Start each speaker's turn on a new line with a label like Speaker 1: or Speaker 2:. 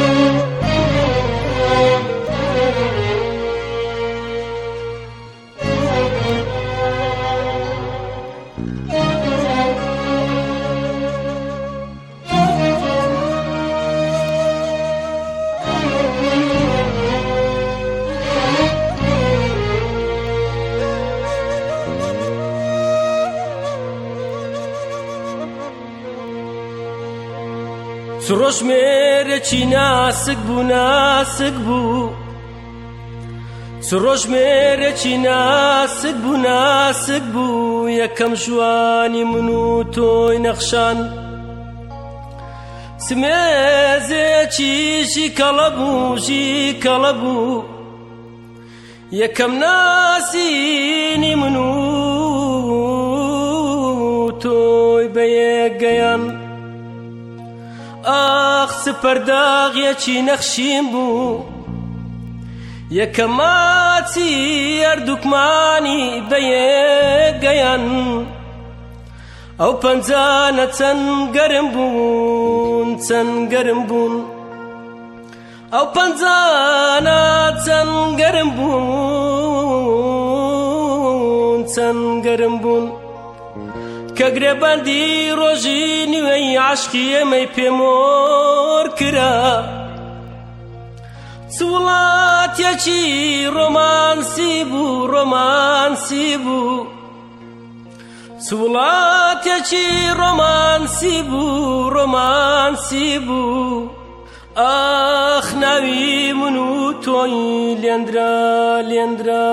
Speaker 1: Thank you.
Speaker 2: سڕۆژ مێرە چی ناسک بوو ناسک بوو سڕۆژ مێرە چی ناسک بوو ناسک بوو یەکەم ژوانی من و تۆی نەخشان سمێزێ چیشی کەڵە بووژی کەڵە بوو یەکەم ناسینی من و تۆی بە یەک گەیان ئاخ سپەرداغیەکی نەخشیم بوو یەکە ماچی هەردووکمانی بەیەگەیان ئەو پەنجانە چەند گەرم بوون چەند گەرم بوون ئەو پەنجانە چەند گەرم بوون چەند گەرم بوون کە گرێبەندی ڕۆژی نیوەی عاشقی ئەمەی پێمۆر کرا سوڵاتەکی ڕۆمانسی بوو ڕۆمانسی بوو سوڵاتەکی ڕۆمانسی بوو ڕۆمانسی بوو ئاخ ناوی من و تۆی لێندرا لێندرا